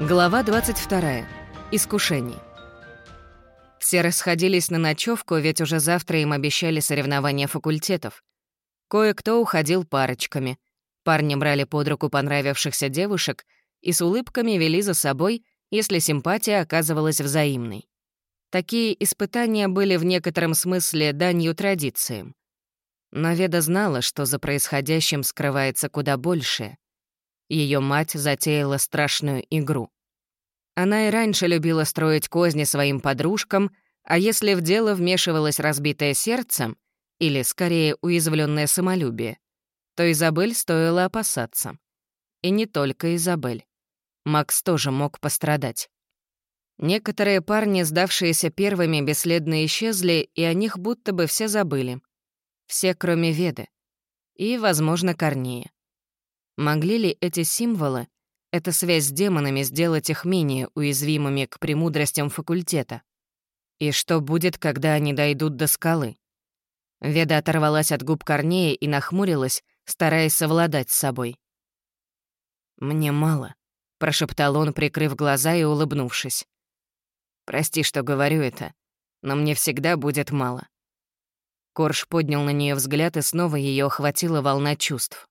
Глава 22. Искушение. Все расходились на ночевку, ведь уже завтра им обещали соревнования факультетов. Кое-кто уходил парочками. Парни брали под руку понравившихся девушек и с улыбками вели за собой, если симпатия оказывалась взаимной. Такие испытания были в некотором смысле данью традициям. Но Веда знала, что за происходящим скрывается куда большее. Ее мать затеяла страшную игру. Она и раньше любила строить козни своим подружкам, а если в дело вмешивалось разбитое сердце, или, скорее, уязвленное самолюбие, то Изабель стоило опасаться. И не только Изабель. Макс тоже мог пострадать. Некоторые парни, сдавшиеся первыми, бесследно исчезли, и о них будто бы все забыли. Все, кроме Веды. И, возможно, Корнея. Могли ли эти символы, эта связь с демонами, сделать их менее уязвимыми к премудростям факультета? И что будет, когда они дойдут до скалы? Веда оторвалась от губ Корнея и нахмурилась, стараясь совладать с собой. «Мне мало», — прошептал он, прикрыв глаза и улыбнувшись. «Прости, что говорю это, но мне всегда будет мало». Корж поднял на нее взгляд, и снова ее охватила волна чувств.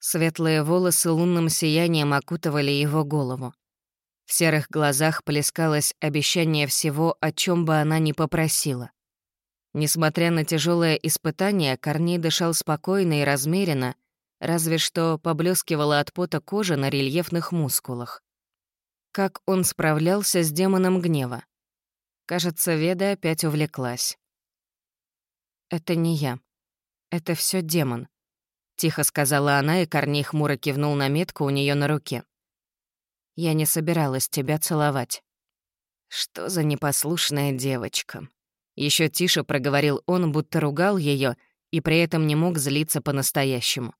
Светлые волосы лунным сиянием окутывали его голову. В серых глазах плескалось обещание всего, о чем бы она ни попросила. Несмотря на тяжелое испытание, Корней дышал спокойно и размеренно, разве что поблескивала от пота кожа на рельефных мускулах. Как он справлялся с демоном гнева? Кажется, Веда опять увлеклась. «Это не я. Это все демон», Тихо сказала она, и Корней хмуро кивнул на метку у нее на руке. «Я не собиралась тебя целовать». «Что за непослушная девочка?» Еще тише проговорил он, будто ругал ее, и при этом не мог злиться по-настоящему.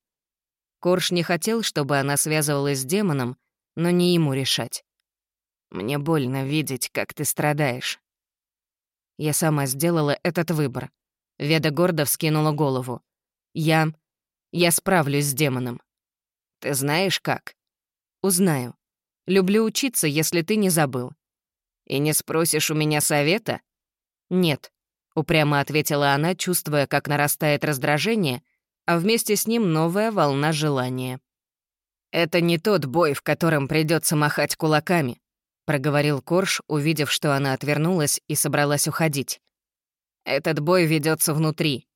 Корж не хотел, чтобы она связывалась с демоном, но не ему решать. «Мне больно видеть, как ты страдаешь». Я сама сделала этот выбор. Веда гордо вскинула голову. «Я я справлюсь с демоном. Ты знаешь как? Узнаю. Люблю учиться, если ты не забыл. И не спросишь у меня совета? Нет, упрямо ответила она, чувствуя, как нарастает раздражение, а вместе с ним новая волна желания. «Это не тот бой, в котором придется махать кулаками», проговорил Корж, увидев, что она отвернулась и собралась уходить. «Этот бой ведется внутри.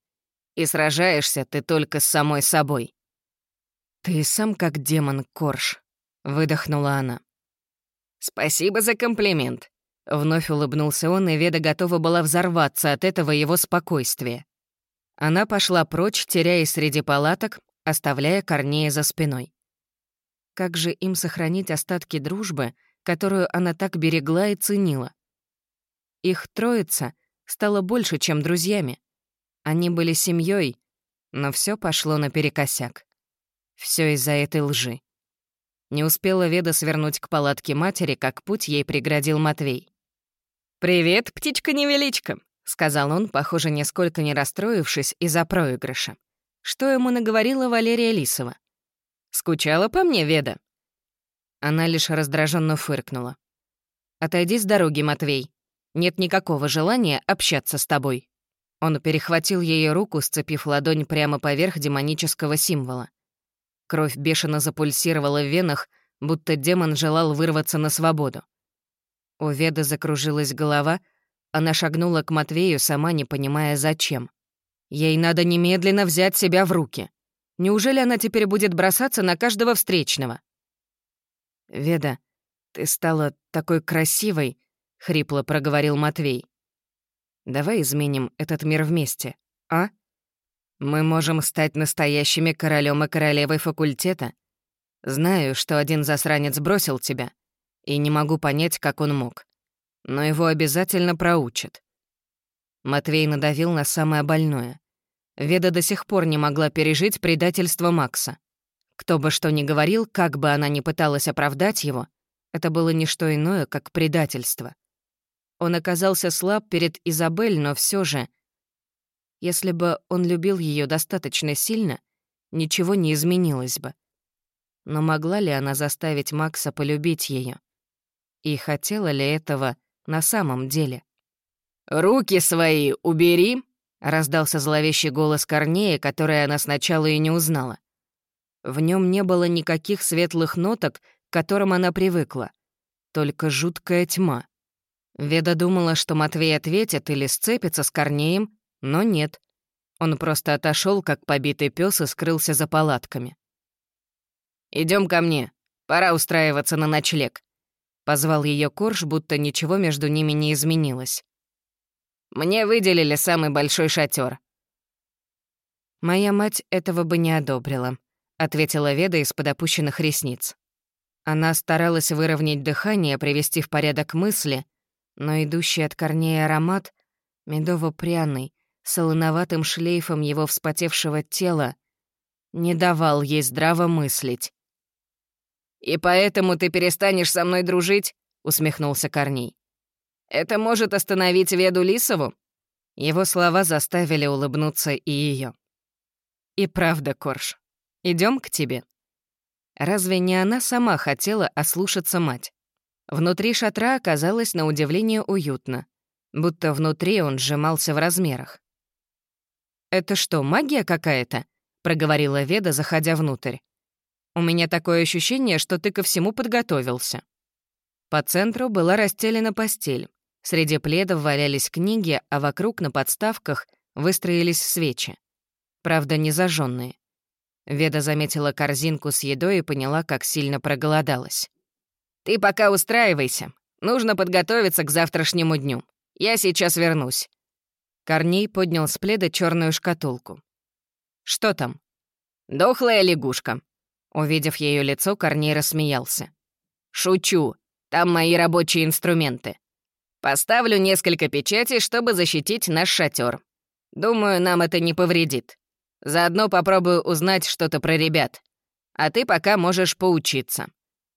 И сражаешься ты только с самой собой». «Ты сам как демон, Корж», — выдохнула она. «Спасибо за комплимент», — вновь улыбнулся он, и Веда готова была взорваться от этого его спокойствия. Она пошла прочь, теряясь среди палаток, оставляя Корнея за спиной. Как же им сохранить остатки дружбы, которую она так берегла и ценила? Их троица стала больше, чем друзьями. Они были семьей, но все пошло наперекосяк. Все из-за этой лжи. Не успела Веда свернуть к палатке матери, как путь ей преградил Матвей. «Привет, птичка-невеличка», — сказал он, похоже, нисколько не расстроившись из-за проигрыша. Что ему наговорила Валерия Лисова? «Скучала по мне, Веда?» Она лишь раздраженно фыркнула. «Отойди с дороги, Матвей. Нет никакого желания общаться с тобой». Он перехватил ее руку, сцепив ладонь прямо поверх демонического символа. Кровь бешено запульсировала в венах, будто демон желал вырваться на свободу. У Веды закружилась голова, она шагнула к Матвею, сама не понимая, зачем. Ей надо немедленно взять себя в руки. Неужели она теперь будет бросаться на каждого встречного? «Веда, ты стала такой красивой», — хрипло проговорил Матвей. Давай изменим этот мир вместе, а? Мы можем стать настоящими королем и королевой факультета. Знаю, что один засранец бросил тебя, и не могу понять, как он мог. Но его обязательно проучат. Матвей надавил на самое больное. Веда до сих пор не могла пережить предательство Макса. Кто бы что ни говорил, как бы она ни пыталась оправдать его, это было не что иное, как предательство. Он оказался слаб перед Изабель, но все же... Если бы он любил ее достаточно сильно, ничего не изменилось бы. Но могла ли она заставить Макса полюбить ее? И хотела ли этого на самом деле? «Руки свои убери!» — раздался зловещий голос Корнея, который она сначала и не узнала. В нем не было никаких светлых ноток, к которым она привыкла, только жуткая тьма. Веда думала, что Матвей ответит или сцепится с Корнеем, но нет. Он просто отошел, как побитый пес, и скрылся за палатками. Идем ко мне. Пора устраиваться на ночлег», — позвал ее Корж, будто ничего между ними не изменилось. «Мне выделили самый большой шатер. «Моя мать этого бы не одобрила», — ответила Веда из-под опущенных ресниц. Она старалась выровнять дыхание, привести в порядок мысли, но идущий от корней аромат, медово-пряный, солоноватым шлейфом его вспотевшего тела, не давал ей здраво мыслить. «И поэтому ты перестанешь со мной дружить?» — усмехнулся Корней. «Это может остановить Веду Лисову?» Его слова заставили улыбнуться и ее. «И правда, Корж, идем к тебе». Разве не она сама хотела ослушаться мать? Внутри шатра оказалось на удивление уютно, будто внутри он сжимался в размерах. «Это что, магия какая-то?» — проговорила Веда, заходя внутрь. У меня такое ощущение, что ты ко всему подготовился». По центру была расстелена постель. Среди пледов валялись книги, а вокруг на подставках выстроились свечи. Правда, не зажженные. Веда заметила корзинку с едой и поняла, как сильно проголодалась. «Ты пока устраивайся. Нужно подготовиться к завтрашнему дню. Я сейчас вернусь». Корней поднял с пледа черную шкатулку. «Что там?» «Дохлая лягушка», Увидев ее лицо, Корней рассмеялся. «Шучу. Там мои рабочие инструменты. Поставлю несколько печатей, чтобы защитить наш шатер. Думаю, нам это не повредит. Заодно попробую узнать что-то про ребят. А ты пока можешь поучиться.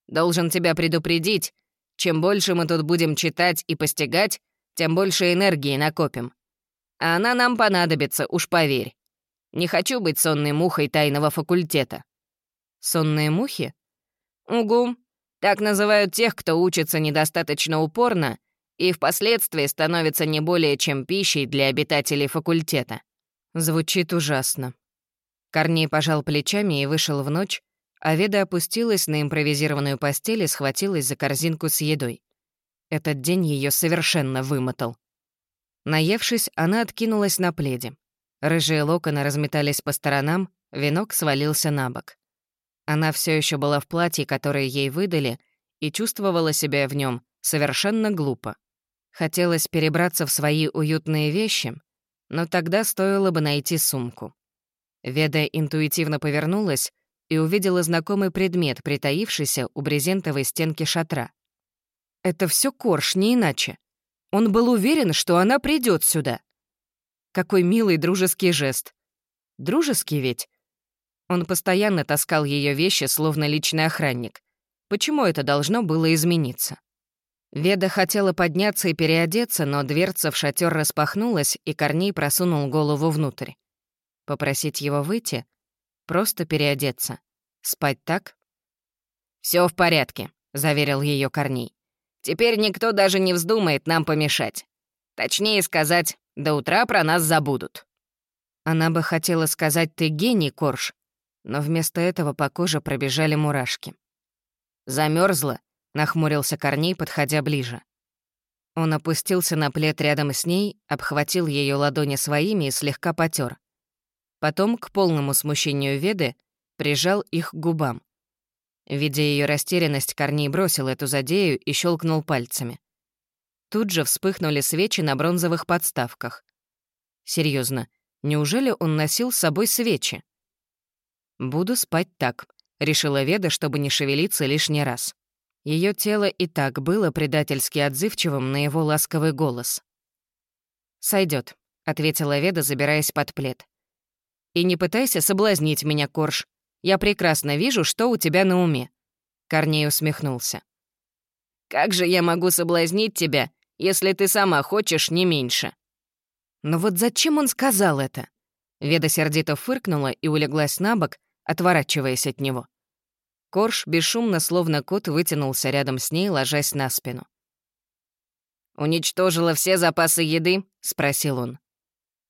Должен тебя предупредить, чем больше мы тут будем читать и постигать, тем больше энергии накопим. А она нам понадобится, уж поверь. Не хочу быть сонной мухой тайного факультета. Сонные мухи? Угу. Так называют тех, кто учится недостаточно упорно и впоследствии становится не более чем пищей для обитателей факультета. Звучит ужасно. Корней пожал плечами и вышел в ночь, а Веда опустилась на импровизированную постель и схватилась за корзинку с едой. Этот день ее совершенно вымотал. Наевшись, она откинулась на пледе. Рыжие локоны разметались по сторонам, венок свалился на бок. Она все еще была в платье, которое ей выдали, и чувствовала себя в нем совершенно глупо. Хотелось перебраться в свои уютные вещи, но тогда стоило бы найти сумку. Веда интуитивно повернулась и увидела знакомый предмет, притаившийся у брезентовой стенки шатра. Это все Корж, не иначе. Он был уверен, что она придет сюда. Какой милый дружеский жест. Дружеский ведь? Он постоянно таскал ее вещи, словно личный охранник. Почему это должно было измениться? Веда хотела подняться и переодеться, но дверца в шатер распахнулась, и Корней просунул голову внутрь. Попросить его выйти? Просто переодеться. Спать так? Все в порядке», — заверил ее Корней. «Теперь никто даже не вздумает нам помешать. Точнее сказать, до утра про нас забудут». Она бы хотела сказать «ты гений, Корж», но вместо этого по коже пробежали мурашки. Замерзла, нахмурился Корней, подходя ближе. Он опустился на плед рядом с ней, обхватил ее ладони своими и слегка потер. Потом, к полному смущению Веды, прижал их к губам. Видя ее растерянность, Корней бросил эту задею и щелкнул пальцами. Тут же вспыхнули свечи на бронзовых подставках. Серьезно, неужели он носил с собой свечи? «Буду спать так», — решила Веда, чтобы не шевелиться лишний раз. Ее тело и так было предательски отзывчивым на его ласковый голос. Сойдет, ответила Веда, забираясь под плед. «И не пытайся соблазнить меня, Корж. Я прекрасно вижу, что у тебя на уме». Корней усмехнулся. «Как же я могу соблазнить тебя, если ты сама хочешь не меньше?» Но вот зачем он сказал это? Веда сердито фыркнула и улеглась на бок, отворачиваясь от него. Корж бесшумно, словно кот, вытянулся рядом с ней, ложась на спину. «Уничтожила все запасы еды?» — спросил он.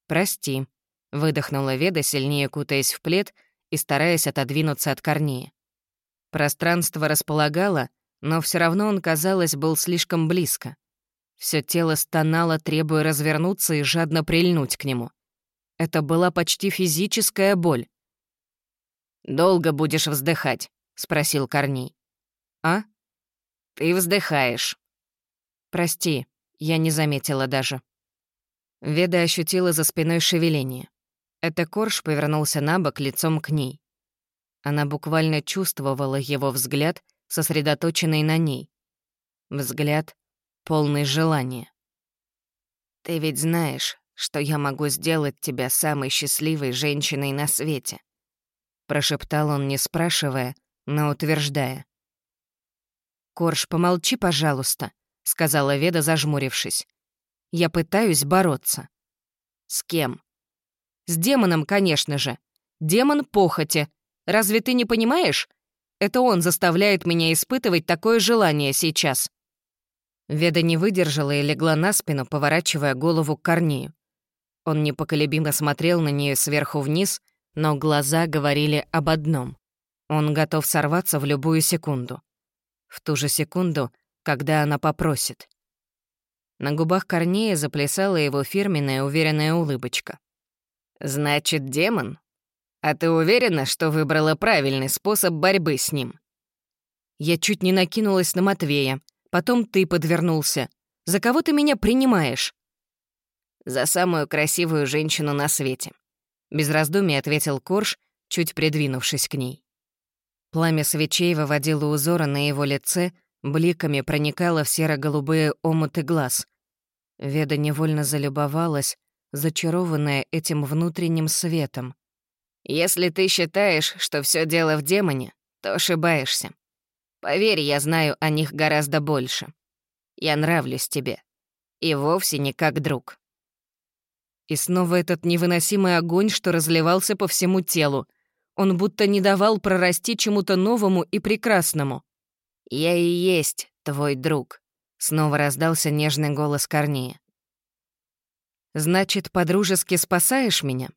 «Прости», — выдохнула Веда, сильнее кутаясь в плед и стараясь отодвинуться от корней. Пространство располагало, но все равно он, казалось, был слишком близко. Все тело стонало, требуя развернуться и жадно прильнуть к нему. Это была почти физическая боль. «Долго будешь вздыхать?» — спросил Корней. «А?» «Ты вздыхаешь». «Прости, я не заметила даже». Веда ощутила за спиной шевеление. Это Корж повернулся на бок лицом к ней. Она буквально чувствовала его взгляд, сосредоточенный на ней. Взгляд, полный желания. «Ты ведь знаешь, что я могу сделать тебя самой счастливой женщиной на свете», прошептал он, не спрашивая, но утверждая. «Корж, помолчи, пожалуйста», — сказала Веда, зажмурившись. «Я пытаюсь бороться». «С кем?» «С демоном, конечно же. Демон похоти. Разве ты не понимаешь? Это он заставляет меня испытывать такое желание сейчас». Веда не выдержала и легла на спину, поворачивая голову к Корнею. Он непоколебимо смотрел на нее сверху вниз, но глаза говорили об одном. Он готов сорваться в любую секунду. В ту же секунду, когда она попросит. На губах Корнея заплясала его фирменная уверенная улыбочка. «Значит, демон? А ты уверена, что выбрала правильный способ борьбы с ним?» Я чуть не накинулась на Матвея. Потом ты подвернулся. За кого ты меня принимаешь?» «За самую красивую женщину на свете», — без раздумий ответил Корж, чуть придвинувшись к ней. Пламя свечей выводило узоры на его лице, бликами проникало в серо-голубые омуты глаз. Веда невольно залюбовалась, зачарованная этим внутренним светом. «Если ты считаешь, что все дело в демоне, то ошибаешься. Поверь, я знаю о них гораздо больше. Я нравлюсь тебе. И вовсе не как друг». И снова этот невыносимый огонь, что разливался по всему телу. Он будто не давал прорасти чему-то новому и прекрасному. «Я и есть твой друг», — снова раздался нежный голос Корнея. «Значит, подружески спасаешь меня?»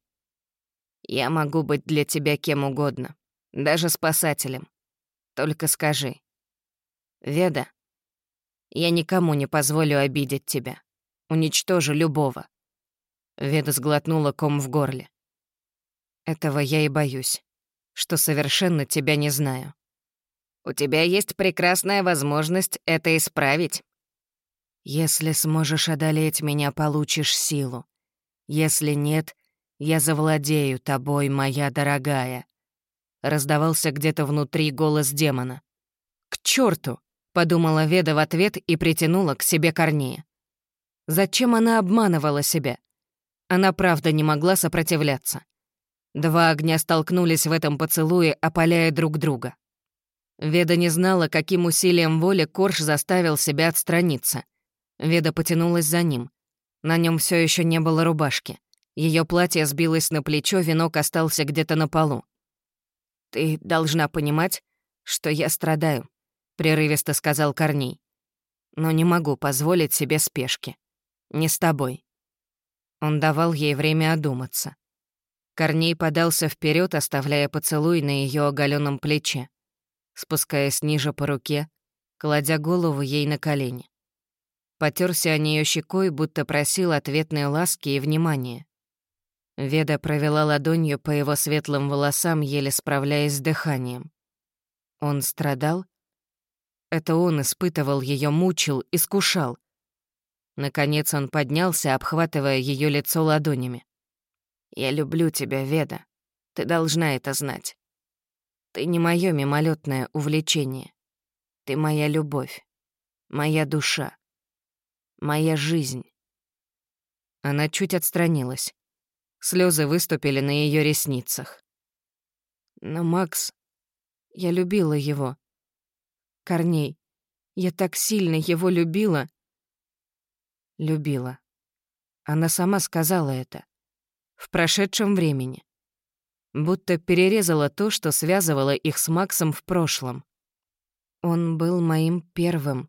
«Я могу быть для тебя кем угодно, даже спасателем. Только скажи. Веда, я никому не позволю обидеть тебя. Уничтожу любого». Веда сглотнула ком в горле. «Этого я и боюсь что совершенно тебя не знаю. У тебя есть прекрасная возможность это исправить. Если сможешь одолеть меня, получишь силу. Если нет, я завладею тобой, моя дорогая. Раздавался где-то внутри голос демона. «К черту! подумала Веда в ответ и притянула к себе Корнея. Зачем она обманывала себя? Она правда не могла сопротивляться. Два огня столкнулись в этом поцелуе, опаляя друг друга. Веда не знала, каким усилием воли Корж заставил себя отстраниться. Веда потянулась за ним. На нем все еще не было рубашки. Ее платье сбилось на плечо, венок остался где-то на полу. «Ты должна понимать, что я страдаю», — прерывисто сказал Корней. «Но не могу позволить себе спешки. Не с тобой». Он давал ей время одуматься. Корней подался вперед, оставляя поцелуй на ее оголенном плече, спускаясь ниже по руке, кладя голову ей на колени. Потерся о нее щекой, будто просил ответной ласки и внимания. Веда провела ладонью по его светлым волосам, еле справляясь с дыханием. Он страдал? Это он испытывал ее, мучил, искушал. Наконец он поднялся, обхватывая ее лицо ладонями. Я люблю тебя, Веда. Ты должна это знать. Ты не моё мимолетное увлечение. Ты моя любовь, моя душа, моя жизнь. Она чуть отстранилась. Слезы выступили на ее ресницах. Но Макс... Я любила его. Корней, я так сильно его любила. Любила. Она сама сказала это в прошедшем времени. будто перерезала то, что связывало их с Максом в прошлом. «Он был моим первым».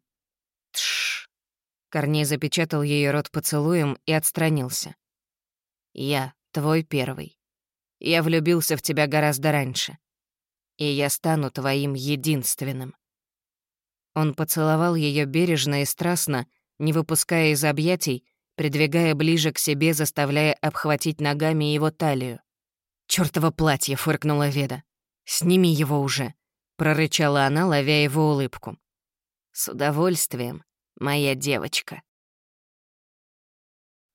«Тш!» Корней запечатал ее рот поцелуем и отстранился. «Я твой первый. Я влюбился в тебя гораздо раньше. И я стану твоим единственным». Он поцеловал ее бережно и страстно, не выпуская из объятий, придвигая ближе к себе, заставляя обхватить ногами его талию. «Чёртово платье!» — фыркнула Веда. «Сними его уже!» — прорычала она, ловя его улыбку. «С удовольствием, моя девочка!»